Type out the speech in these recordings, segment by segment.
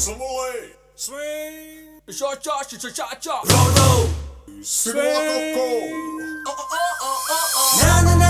Assembly. Swing. Cha cha cha cha cha cha. Rolo. Swing. Swing. Oh oh oh oh oh. Na na na.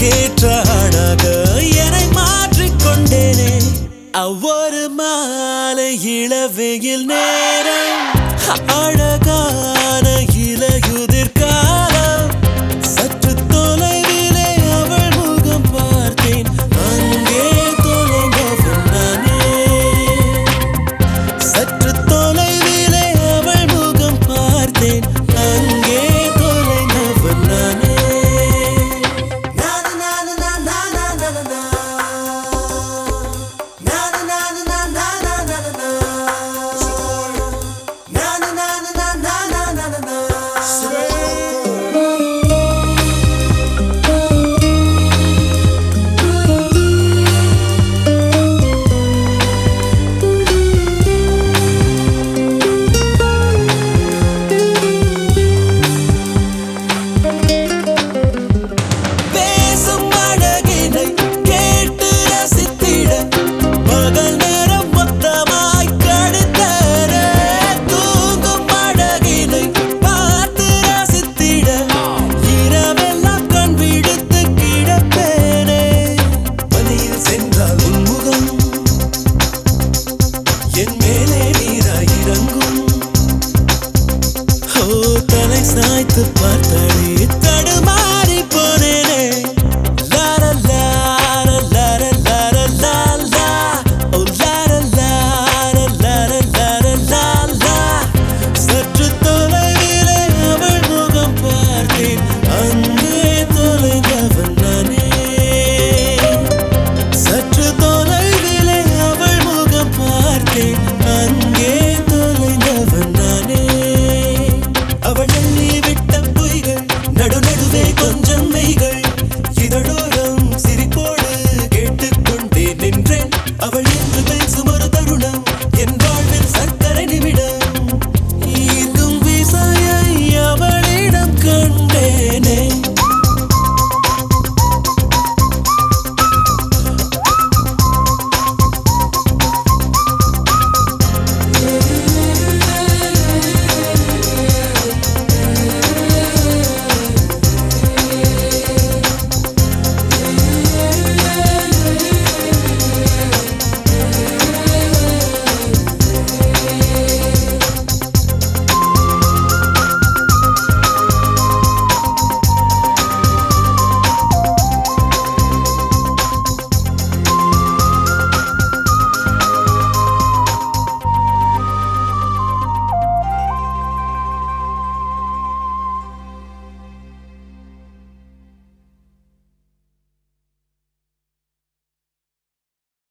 அதற்கேற்ற ஆடாக என்னை மாற்றிக்கொண்டேனே. அவ்வொரு மாலை இளவெயில் நேரம் அழகா தலை சாய்த்து பார்த்தாளே